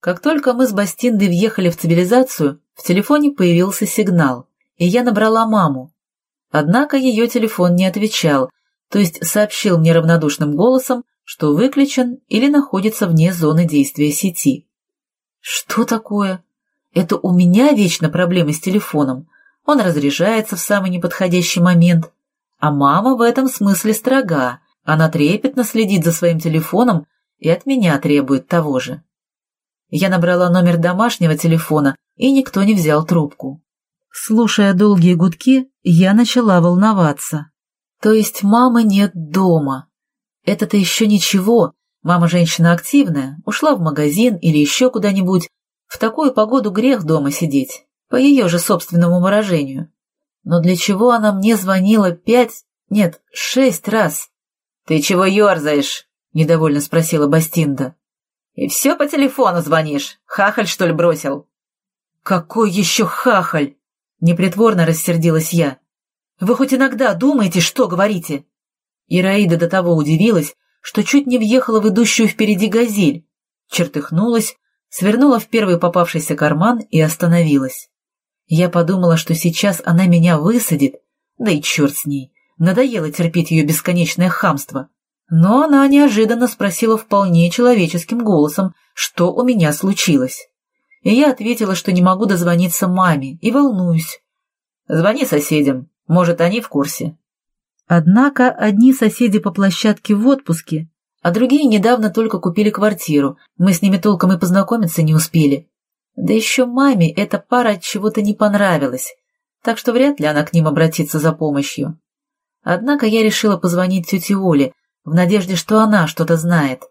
Как только мы с Бастиндой въехали в цивилизацию, в телефоне появился сигнал, и я набрала маму. Однако ее телефон не отвечал, то есть сообщил мне равнодушным голосом, что выключен или находится вне зоны действия сети. Что такое? Это у меня вечно проблемы с телефоном. Он разряжается в самый неподходящий момент. А мама в этом смысле строга. Она трепетно следит за своим телефоном и от меня требует того же. Я набрала номер домашнего телефона, и никто не взял трубку. Слушая долгие гудки, я начала волноваться. То есть мамы нет дома. Это-то еще ничего. Мама женщина активная, ушла в магазин или еще куда-нибудь. В такую погоду грех дома сидеть, по ее же собственному выражению. Но для чего она мне звонила пять, нет, шесть раз? — Ты чего ерзаешь? — недовольно спросила Бастинда. — И все по телефону звонишь. Хахаль, что ли, бросил? — Какой еще хахаль? — непритворно рассердилась я. Вы хоть иногда думаете, что говорите?» Ираида до того удивилась, что чуть не въехала в идущую впереди газель, чертыхнулась, свернула в первый попавшийся карман и остановилась. Я подумала, что сейчас она меня высадит, да и черт с ней, надоело терпеть ее бесконечное хамство. Но она неожиданно спросила вполне человеческим голосом, что у меня случилось. И я ответила, что не могу дозвониться маме и волнуюсь. «Звони соседям, может, они в курсе. Однако одни соседи по площадке в отпуске, а другие недавно только купили квартиру, мы с ними толком и познакомиться не успели. Да еще маме эта пара от чего-то не понравилась, так что вряд ли она к ним обратится за помощью. Однако я решила позвонить тете Оле, в надежде, что она что-то знает.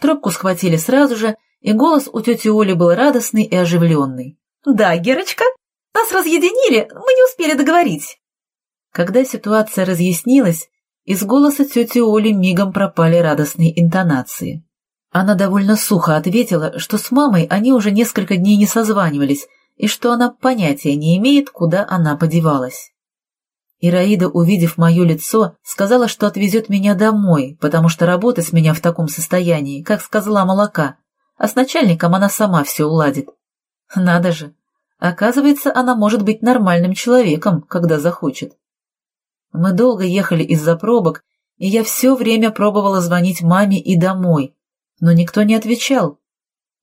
Трубку схватили сразу же, и голос у тети Оли был радостный и оживленный. «Да, Герочка, нас разъединили, мы не успели договорить». Когда ситуация разъяснилась, из голоса тети Оли мигом пропали радостные интонации. Она довольно сухо ответила, что с мамой они уже несколько дней не созванивались и что она понятия не имеет, куда она подевалась. Ираида, увидев мое лицо, сказала, что отвезет меня домой, потому что работа с меня в таком состоянии, как с козла молока, а с начальником она сама все уладит. Надо же, оказывается, она может быть нормальным человеком, когда захочет. Мы долго ехали из-за пробок, и я все время пробовала звонить маме и домой, но никто не отвечал.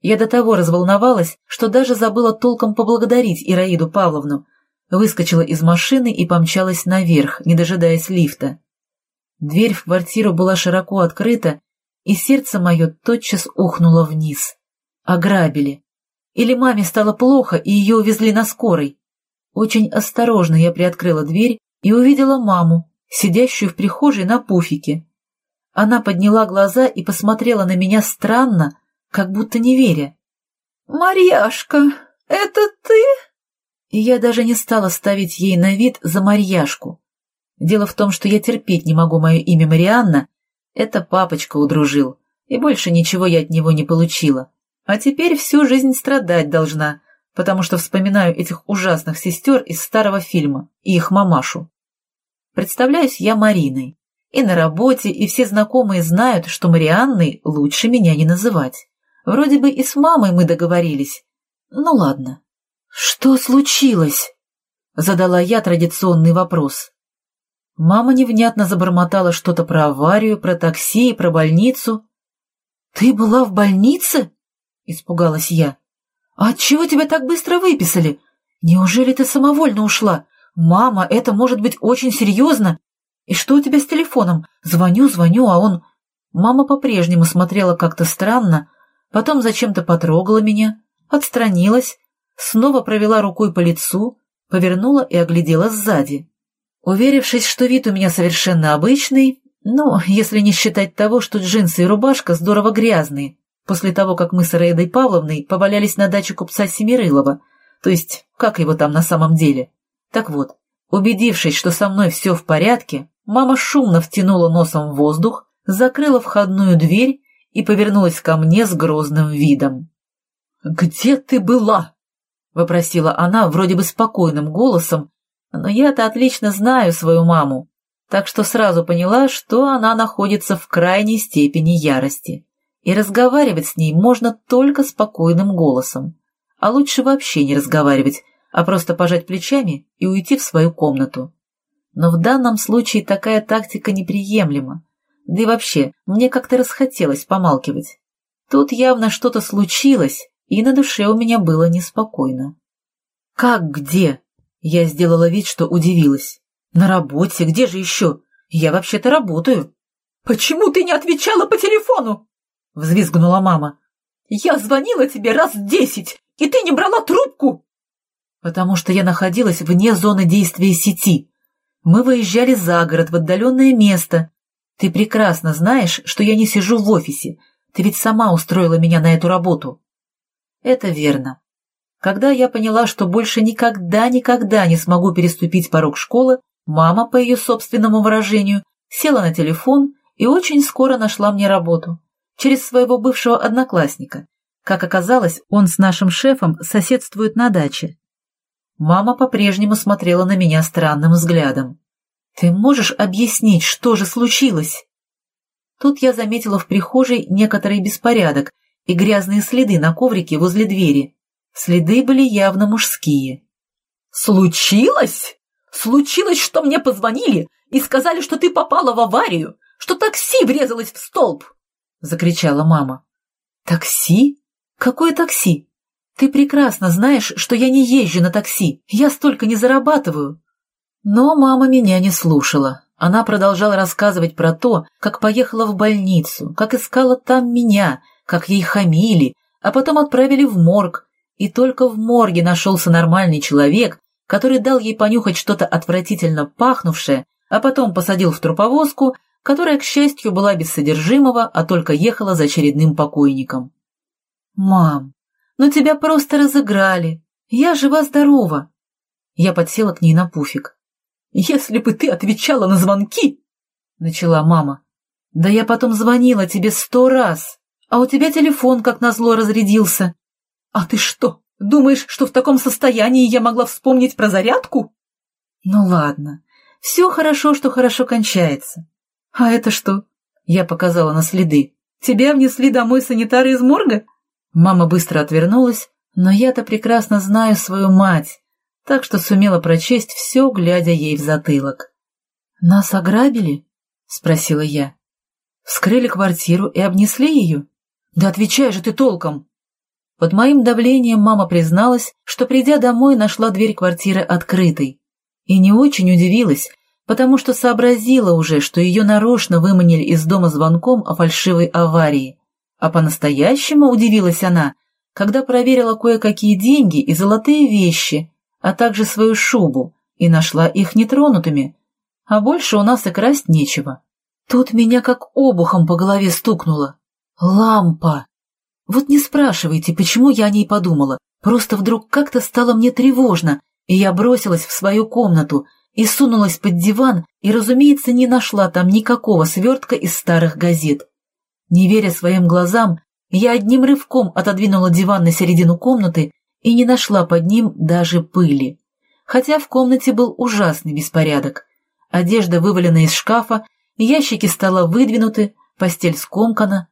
Я до того разволновалась, что даже забыла толком поблагодарить Ираиду Павловну, выскочила из машины и помчалась наверх, не дожидаясь лифта. Дверь в квартиру была широко открыта, и сердце мое тотчас ухнуло вниз. Ограбили. Или маме стало плохо, и ее увезли на скорой. Очень осторожно я приоткрыла дверь и увидела маму, сидящую в прихожей на пуфике. Она подняла глаза и посмотрела на меня странно, как будто не веря. «Марьяшка, это ты?» И я даже не стала ставить ей на вид за Марьяшку. Дело в том, что я терпеть не могу мое имя Марианна. Это папочка удружил, и больше ничего я от него не получила. А теперь всю жизнь страдать должна, потому что вспоминаю этих ужасных сестер из старого фильма и их мамашу. Представляюсь я Мариной. И на работе, и все знакомые знают, что Марианной лучше меня не называть. Вроде бы и с мамой мы договорились. Ну ладно. Что случилось? Задала я традиционный вопрос. Мама невнятно забормотала что-то про аварию, про такси и про больницу. «Ты была в больнице?» — испугалась я. «А отчего тебя так быстро выписали? Неужели ты самовольно ушла? «Мама, это может быть очень серьезно. И что у тебя с телефоном? Звоню, звоню, а он...» Мама по-прежнему смотрела как-то странно, потом зачем-то потрогала меня, отстранилась, снова провела рукой по лицу, повернула и оглядела сзади. Уверившись, что вид у меня совершенно обычный, ну, если не считать того, что джинсы и рубашка здорово грязные, после того, как мы с Рейдой Павловной повалялись на даче купца Семирылова, то есть, как его там на самом деле, так вот, убедившись, что со мной все в порядке, мама шумно втянула носом в воздух, закрыла входную дверь и повернулась ко мне с грозным видом. «Где ты была?» — вопросила она вроде бы спокойным голосом, но я-то отлично знаю свою маму, так что сразу поняла, что она находится в крайней степени ярости. и разговаривать с ней можно только спокойным голосом. А лучше вообще не разговаривать, а просто пожать плечами и уйти в свою комнату. Но в данном случае такая тактика неприемлема. Да и вообще, мне как-то расхотелось помалкивать. Тут явно что-то случилось, и на душе у меня было неспокойно. «Как где?» Я сделала вид, что удивилась. «На работе, где же еще? Я вообще-то работаю». «Почему ты не отвечала по телефону?» — взвизгнула мама. «Я звонила тебе раз десять, и ты не брала трубку!» «Потому что я находилась вне зоны действия сети. Мы выезжали за город, в отдаленное место. Ты прекрасно знаешь, что я не сижу в офисе. Ты ведь сама устроила меня на эту работу». «Это верно. Когда я поняла, что больше никогда-никогда не смогу переступить порог школы, мама, по ее собственному выражению, села на телефон и очень скоро нашла мне работу через своего бывшего одноклассника. Как оказалось, он с нашим шефом соседствует на даче. Мама по-прежнему смотрела на меня странным взглядом. «Ты можешь объяснить, что же случилось?» Тут я заметила в прихожей некоторый беспорядок и грязные следы на коврике возле двери. Следы были явно мужские. «Случилось? Случилось, что мне позвонили и сказали, что ты попала в аварию, что такси врезалось в столб!» закричала мама. «Такси? Какое такси? Ты прекрасно знаешь, что я не езжу на такси, я столько не зарабатываю». Но мама меня не слушала. Она продолжала рассказывать про то, как поехала в больницу, как искала там меня, как ей хамили, а потом отправили в морг. И только в морге нашелся нормальный человек, который дал ей понюхать что-то отвратительно пахнувшее, а потом посадил в труповозку, которая, к счастью, была без содержимого, а только ехала за очередным покойником. «Мам, ну тебя просто разыграли. Я жива-здорова». Я подсела к ней на пуфик. «Если бы ты отвечала на звонки!» — начала мама. «Да я потом звонила тебе сто раз, а у тебя телефон, как назло, разрядился». «А ты что, думаешь, что в таком состоянии я могла вспомнить про зарядку?» «Ну ладно, все хорошо, что хорошо кончается. «А это что?» — я показала на следы. «Тебя внесли домой санитары из морга?» Мама быстро отвернулась, но я-то прекрасно знаю свою мать, так что сумела прочесть все, глядя ей в затылок. «Нас ограбили?» — спросила я. «Вскрыли квартиру и обнесли ее? Да отвечай же ты толком!» Под моим давлением мама призналась, что, придя домой, нашла дверь квартиры открытой. И не очень удивилась, потому что сообразила уже, что ее нарочно выманили из дома звонком о фальшивой аварии. А по-настоящему удивилась она, когда проверила кое-какие деньги и золотые вещи, а также свою шубу, и нашла их нетронутыми. А больше у нас и красть нечего. Тут меня как обухом по голове стукнуло. Лампа! Вот не спрашивайте, почему я о ней подумала. Просто вдруг как-то стало мне тревожно, и я бросилась в свою комнату — и сунулась под диван, и, разумеется, не нашла там никакого свертка из старых газет. Не веря своим глазам, я одним рывком отодвинула диван на середину комнаты и не нашла под ним даже пыли. Хотя в комнате был ужасный беспорядок. Одежда вывалена из шкафа, ящики стола выдвинуты, постель скомкана.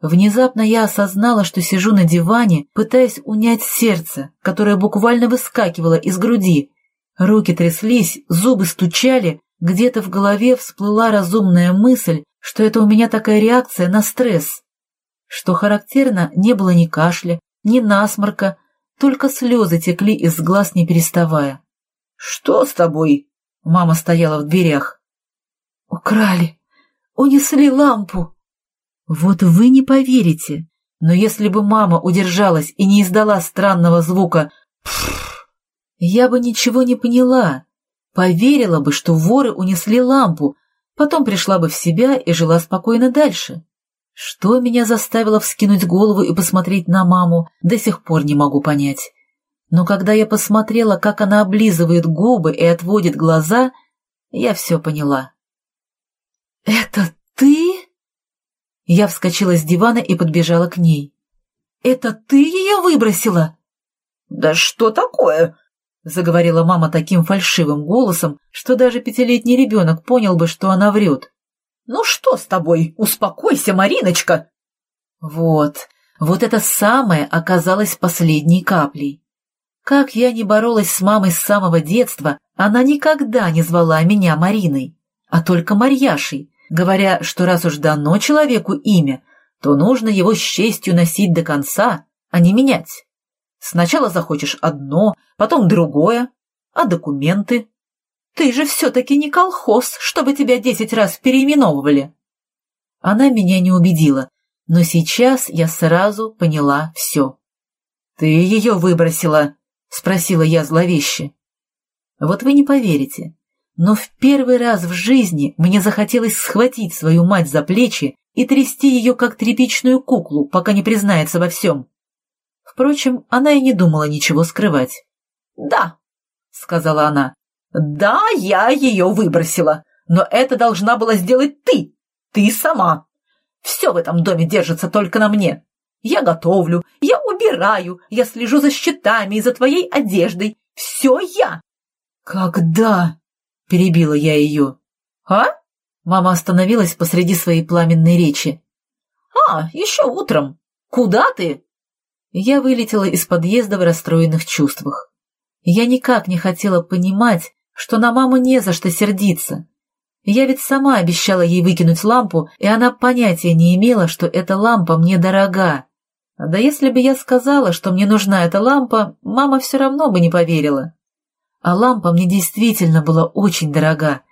Внезапно я осознала, что сижу на диване, пытаясь унять сердце, которое буквально выскакивало из груди, Руки тряслись, зубы стучали, где-то в голове всплыла разумная мысль, что это у меня такая реакция на стресс. Что характерно, не было ни кашля, ни насморка, только слезы текли из глаз, не переставая. — Что с тобой? — мама стояла в дверях. — Украли, унесли лампу. Вот вы не поверите, но если бы мама удержалась и не издала странного звука я бы ничего не поняла, поверила бы, что воры унесли лампу, потом пришла бы в себя и жила спокойно дальше. Что меня заставило вскинуть голову и посмотреть на маму, до сих пор не могу понять. Но когда я посмотрела, как она облизывает губы и отводит глаза, я все поняла. «Это ты?» Я вскочила с дивана и подбежала к ней. «Это ты ее выбросила?» «Да что такое?» — заговорила мама таким фальшивым голосом, что даже пятилетний ребенок понял бы, что она врет. «Ну что с тобой? Успокойся, Мариночка!» Вот, вот это самое оказалось последней каплей. Как я не боролась с мамой с самого детства, она никогда не звала меня Мариной, а только Марьяшей, говоря, что раз уж дано человеку имя, то нужно его с честью носить до конца, а не менять. Сначала захочешь одно, потом другое, а документы? Ты же все-таки не колхоз, чтобы тебя десять раз переименовывали. Она меня не убедила, но сейчас я сразу поняла все. «Ты ее выбросила?» — спросила я зловеще. Вот вы не поверите, но в первый раз в жизни мне захотелось схватить свою мать за плечи и трясти ее как тряпичную куклу, пока не признается во всем. Впрочем, она и не думала ничего скрывать. «Да», — сказала она, — «да, я ее выбросила, но это должна была сделать ты, ты сама. Все в этом доме держится только на мне. Я готовлю, я убираю, я слежу за счетами и за твоей одеждой. Все я. «Когда?» — перебила я ее. «А?» Мама остановилась посреди своей пламенной речи. «А, еще утром. Куда ты?» Я вылетела из подъезда в расстроенных чувствах. Я никак не хотела понимать, что на маму не за что сердиться. Я ведь сама обещала ей выкинуть лампу, и она понятия не имела, что эта лампа мне дорога. Да если бы я сказала, что мне нужна эта лампа, мама все равно бы не поверила. А лампа мне действительно была очень дорога.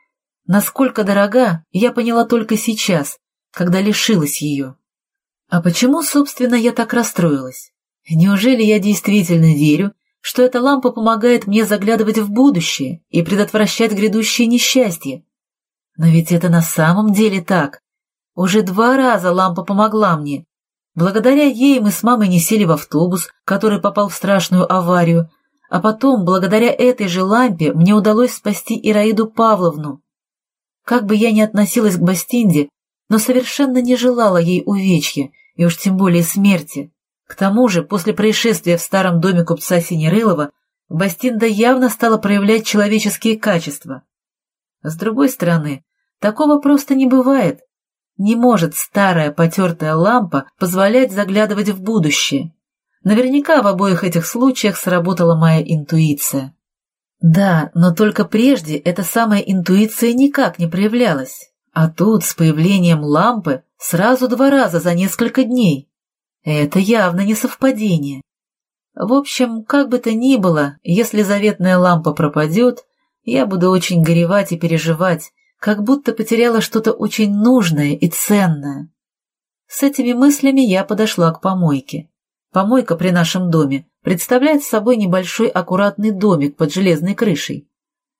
Насколько дорога, я поняла только сейчас, когда лишилась ее. А почему, собственно, я так расстроилась? Неужели я действительно верю, что эта лампа помогает мне заглядывать в будущее и предотвращать грядущее несчастье? Но ведь это на самом деле так. Уже два раза лампа помогла мне. Благодаря ей мы с мамой не сели в автобус, который попал в страшную аварию, а потом, благодаря этой же лампе, мне удалось спасти Ираиду Павловну. Как бы я ни относилась к Бастинде, но совершенно не желала ей увечья, и уж тем более смерти. К тому же, после происшествия в старом доме купца Синерылова, Бастинда явно стала проявлять человеческие качества. С другой стороны, такого просто не бывает. Не может старая потертая лампа позволять заглядывать в будущее. Наверняка в обоих этих случаях сработала моя интуиция. Да, но только прежде эта самая интуиция никак не проявлялась. А тут, с появлением лампы, сразу два раза за несколько дней. Это явно не совпадение. В общем, как бы то ни было, если заветная лампа пропадет, я буду очень горевать и переживать, как будто потеряла что-то очень нужное и ценное. С этими мыслями я подошла к помойке. Помойка при нашем доме представляет собой небольшой аккуратный домик под железной крышей.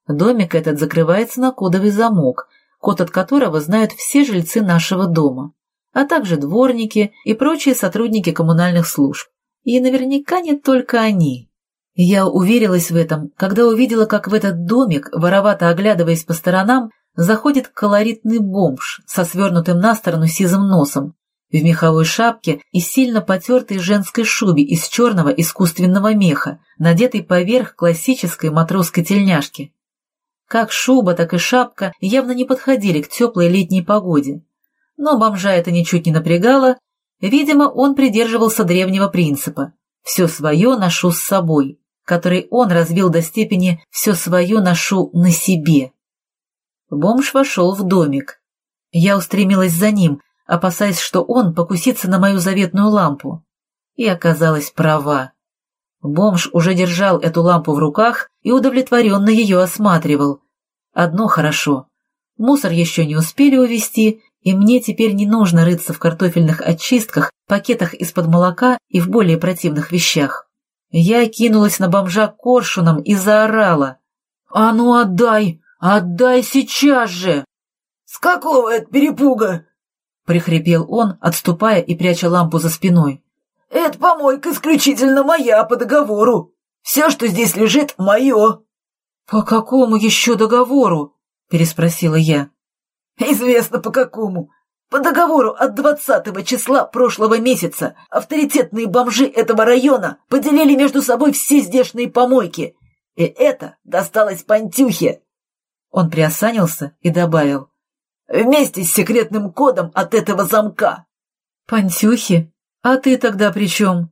Домик этот закрывается на кодовый замок, код от которого знают все жильцы нашего дома, а также дворники и прочие сотрудники коммунальных служб. И наверняка не только они. Я уверилась в этом, когда увидела, как в этот домик, воровато оглядываясь по сторонам, заходит колоритный бомж со свернутым на сторону сизым носом в меховой шапке и сильно потертой женской шубе из черного искусственного меха, надетой поверх классической матросской тельняшки. Как шуба, так и шапка явно не подходили к теплой летней погоде. Но бомжа это ничуть не напрягало, видимо, он придерживался древнего принципа «все свое ношу с собой», который он развил до степени «все свое ношу на себе». Бомж вошел в домик. Я устремилась за ним, опасаясь, что он покусится на мою заветную лампу. И оказалась права. Бомж уже держал эту лампу в руках и удовлетворенно ее осматривал. Одно хорошо. Мусор еще не успели увезти, и мне теперь не нужно рыться в картофельных очистках, пакетах из-под молока и в более противных вещах. Я кинулась на бомжа коршуном и заорала. «А ну отдай! Отдай сейчас же!» «С какого это перепуга?» — прихрипел он, отступая и пряча лампу за спиной. «Это помойка исключительно моя по договору. Все, что здесь лежит, мое». «По какому еще договору?» — переспросила я. «Известно по какому. По договору от двадцатого числа прошлого месяца авторитетные бомжи этого района поделили между собой все здешние помойки. И это досталось Пантюхе». Он приосанился и добавил. Вместе с секретным кодом от этого замка. Пантюхи? А ты тогда при чем?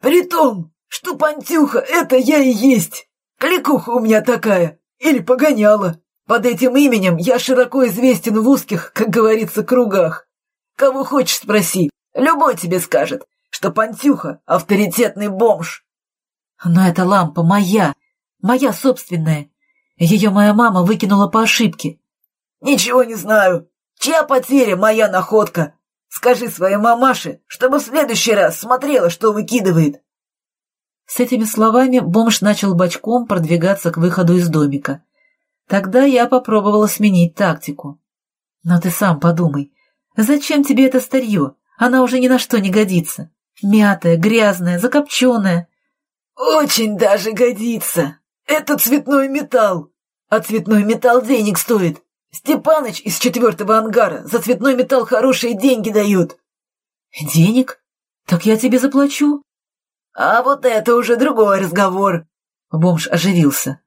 При том, что Пантюха — это я и есть. Кликуха у меня такая. Или погоняла. Под этим именем я широко известен в узких, как говорится, кругах. Кого хочешь спроси, любой тебе скажет, что Пантюха — авторитетный бомж. Но эта лампа моя, моя собственная. Ее моя мама выкинула по ошибке. Ничего не знаю. Чья потеря, моя находка? Скажи своей мамаше, чтобы в следующий раз смотрела, что выкидывает. С этими словами бомж начал бочком продвигаться к выходу из домика. Тогда я попробовала сменить тактику. Но ты сам подумай, зачем тебе это старье? Она уже ни на что не годится. Мятая, грязная, закопченная. Очень даже годится. Это цветной металл. А цветной металл денег стоит. Степаныч из четвертого ангара за цветной металл хорошие деньги дают. Денег? Так я тебе заплачу. А вот это уже другой разговор. Бомж оживился.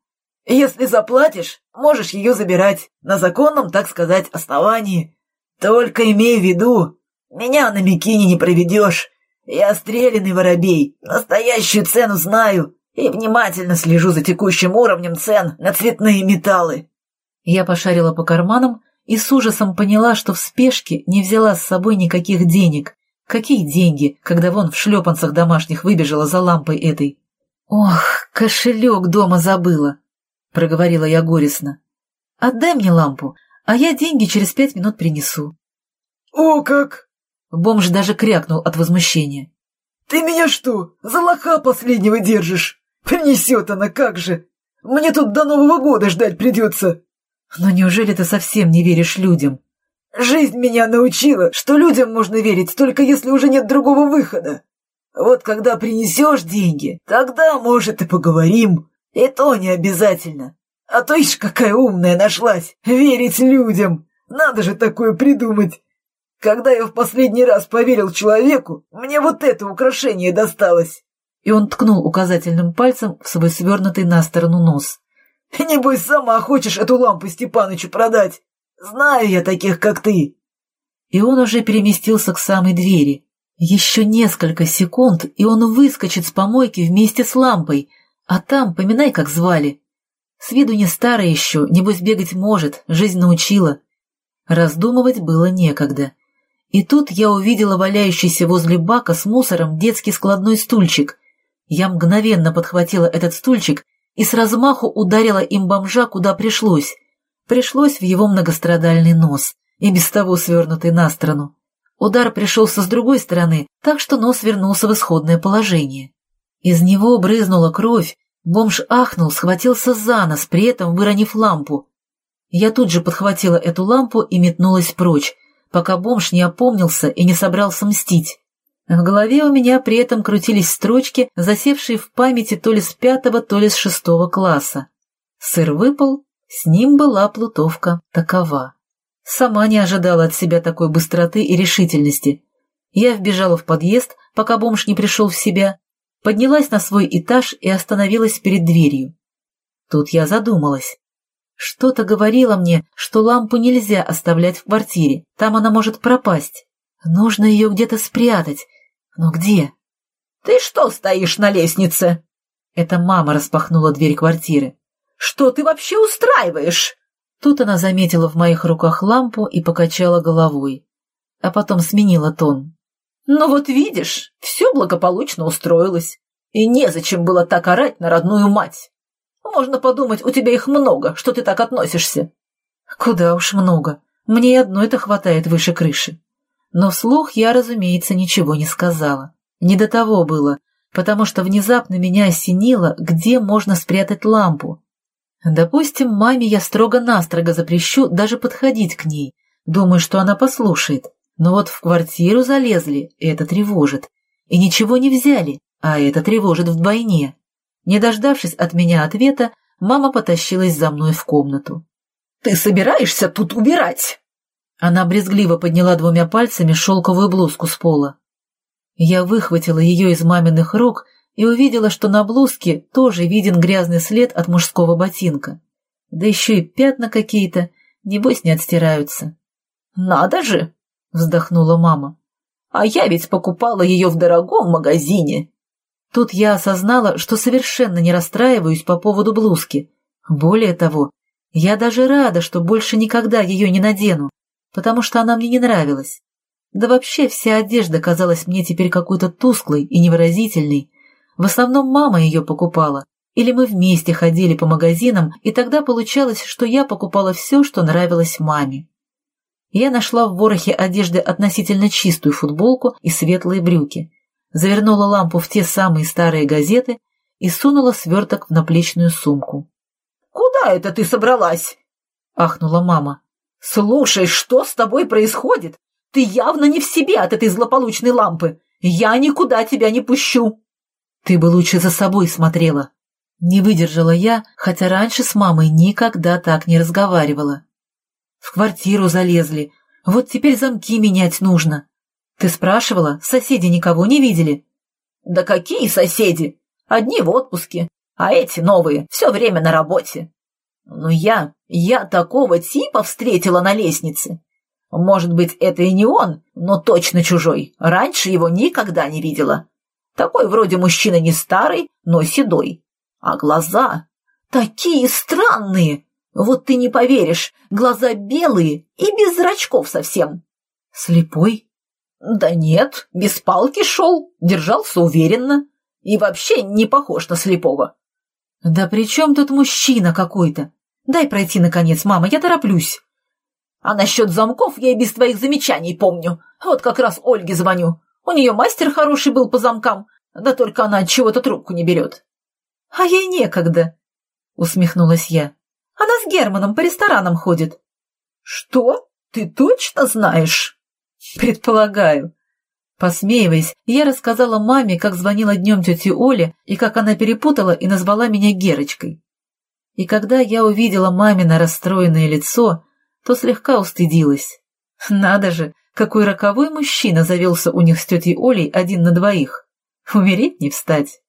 Если заплатишь, можешь ее забирать на законном, так сказать, основании. Только имей в виду, меня на Микине не проведешь. Я стрелянный воробей, настоящую цену знаю и внимательно слежу за текущим уровнем цен на цветные металлы. Я пошарила по карманам и с ужасом поняла, что в спешке не взяла с собой никаких денег. Какие деньги, когда вон в шлепанцах домашних выбежала за лампой этой? «Ох, кошелек дома забыла», — проговорила я горестно. «Отдай мне лампу, а я деньги через пять минут принесу». «О как!» Бомж даже крякнул от возмущения. «Ты меня что, за лоха последнего держишь? Принесет она, как же! Мне тут до Нового года ждать придется!» «Но неужели ты совсем не веришь людям?» «Жизнь меня научила, что людям можно верить, только если уже нет другого выхода. Вот когда принесешь деньги, тогда, может, и поговорим. И то не обязательно. А то ишь какая умная нашлась, верить людям. Надо же такое придумать. Когда я в последний раз поверил человеку, мне вот это украшение досталось. И он ткнул указательным пальцем в свой свернутый на сторону нос. Небось, сама хочешь эту лампу Степанычу продать. Знаю я таких, как ты. И он уже переместился к самой двери. Еще несколько секунд, и он выскочит с помойки вместе с лампой, а там, поминай, как звали. С виду не старый еще, небось бегать может, жизнь научила. Раздумывать было некогда. И тут я увидела валяющийся возле бака с мусором детский складной стульчик. Я мгновенно подхватила этот стульчик и с размаху ударила им бомжа, куда пришлось. Пришлось в его многострадальный нос, и без того свернутый на сторону. Удар пришелся с другой стороны, так что нос вернулся в исходное положение. Из него брызнула кровь, бомж ахнул, схватился за нос, при этом выронив лампу. Я тут же подхватила эту лампу и метнулась прочь, пока бомж не опомнился и не собрался мстить. В голове у меня при этом крутились строчки, засевшие в памяти то ли с пятого, то ли с шестого класса. Сыр выпал, с ним была плутовка такова. Сама не ожидала от себя такой быстроты и решительности. Я вбежала в подъезд, пока бомж не пришел в себя, поднялась на свой этаж и остановилась перед дверью. Тут я задумалась. Что-то говорило мне, что лампу нельзя оставлять в квартире, там она может пропасть. Нужно ее где-то спрятать, «Но где?» «Ты что стоишь на лестнице?» Это мама распахнула дверь квартиры. «Что ты вообще устраиваешь?» Тут она заметила в моих руках лампу и покачала головой, а потом сменила тон. «Ну вот видишь, все благополучно устроилось, и незачем было так орать на родную мать. Можно подумать, у тебя их много, что ты так относишься». «Куда уж много, мне и одной-то хватает выше крыши». Но вслух я, разумеется, ничего не сказала. Не до того было, потому что внезапно меня осенило, где можно спрятать лампу. Допустим, маме я строго-настрого запрещу даже подходить к ней, думаю, что она послушает. Но вот в квартиру залезли, и это тревожит. И ничего не взяли, а это тревожит вдвойне. Не дождавшись от меня ответа, мама потащилась за мной в комнату. «Ты собираешься тут убирать?» Она брезгливо подняла двумя пальцами шелковую блузку с пола. Я выхватила ее из маминых рук и увидела, что на блузке тоже виден грязный след от мужского ботинка. Да еще и пятна какие-то, небось не отстираются. «Надо же!» — вздохнула мама. А я ведь покупала ее в дорогом магазине. Тут я осознала, что совершенно не расстраиваюсь по поводу блузки. Более того, я даже рада, что больше никогда ее не надену, потому что она мне не нравилась. Да вообще вся одежда казалась мне теперь какой-то тусклой и невыразительной. В основном мама ее покупала, или мы вместе ходили по магазинам, и тогда получалось, что я покупала все, что нравилось маме. Я нашла в ворохе одежды относительно чистую футболку и светлые брюки, завернула лампу в те самые старые газеты и сунула сверток в наплечную сумку. «Куда это ты собралась?» — ахнула мама. «Слушай, что с тобой происходит? Ты явно не в себе от этой злополучной лампы. Я никуда тебя не пущу!» «Ты бы лучше за собой смотрела!» Не выдержала я, хотя раньше с мамой никогда так не разговаривала. В квартиру залезли. Вот теперь замки менять нужно. Ты спрашивала, соседи никого не видели? Да какие соседи? Одни в отпуске, а эти новые все время на работе. Но я, я такого типа встретила на лестнице. Может быть, это и не он, но точно чужой. Раньше его никогда не видела. Такой вроде мужчина не старый, но седой. А глаза такие странные. Вот ты не поверишь, глаза белые и без зрачков совсем. Слепой? Да нет, без палки шел, держался уверенно. И вообще не похож на слепого. Да при чем тут мужчина какой-то? Дай пройти, наконец, мама, я тороплюсь. А насчет замков я и без твоих замечаний помню. Вот как раз Ольге звоню. У нее мастер хороший был по замкам, да только она от чего-то трубку не берет. «А ей некогда», — усмехнулась я. «Она с Германом по ресторанам ходит». «Что? Ты точно знаешь?» «Предполагаю». Посмеиваясь, я рассказала маме, как звонила днем тете Оле и как она перепутала и назвала меня Герочкой. И когда я увидела мамино расстроенное лицо, то слегка устыдилась. Надо же, какой роковой мужчина завелся у них с тетей Олей один на двоих. Умереть не встать.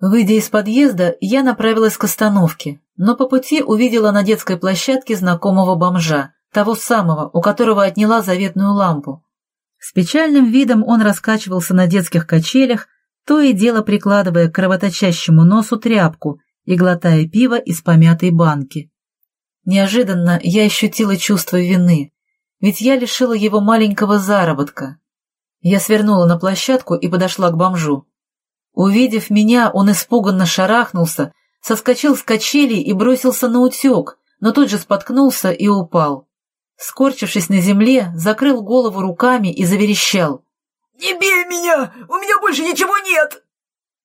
Выйдя из подъезда, я направилась к остановке, но по пути увидела на детской площадке знакомого бомжа, того самого, у которого отняла заветную лампу. С печальным видом он раскачивался на детских качелях, то и дело прикладывая к кровоточащему носу тряпку и глотая пиво из помятой банки. Неожиданно я ощутила чувство вины, ведь я лишила его маленького заработка. Я свернула на площадку и подошла к бомжу. Увидев меня, он испуганно шарахнулся, соскочил с качелей и бросился на утек, но тут же споткнулся и упал. Скорчившись на земле, закрыл голову руками и заверещал. «Не бей меня! У меня больше ничего нет!»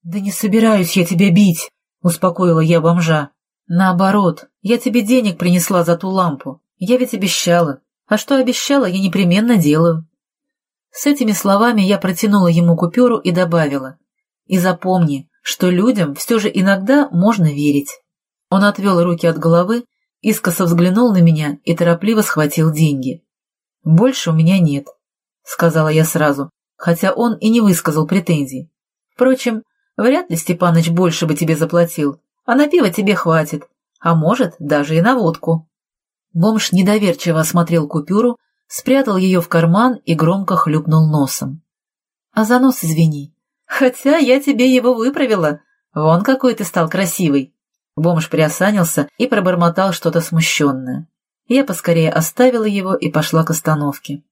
«Да не собираюсь я тебя бить!» — успокоила я бомжа. «Наоборот, я тебе денег принесла за ту лампу. Я ведь обещала. А что обещала, я непременно делаю». С этими словами я протянула ему купюру и добавила. И запомни, что людям все же иногда можно верить. Он отвел руки от головы, искоса взглянул на меня и торопливо схватил деньги. «Больше у меня нет», — сказала я сразу, хотя он и не высказал претензий. «Впрочем, вряд ли Степаныч больше бы тебе заплатил, а на пиво тебе хватит, а может, даже и на водку». Бомж недоверчиво осмотрел купюру, спрятал ее в карман и громко хлюпнул носом. «А за нос извини, Хотя я тебе его выправила. Вон какой ты стал красивый. Бомж приосанился и пробормотал что-то смущенное. Я поскорее оставила его и пошла к остановке.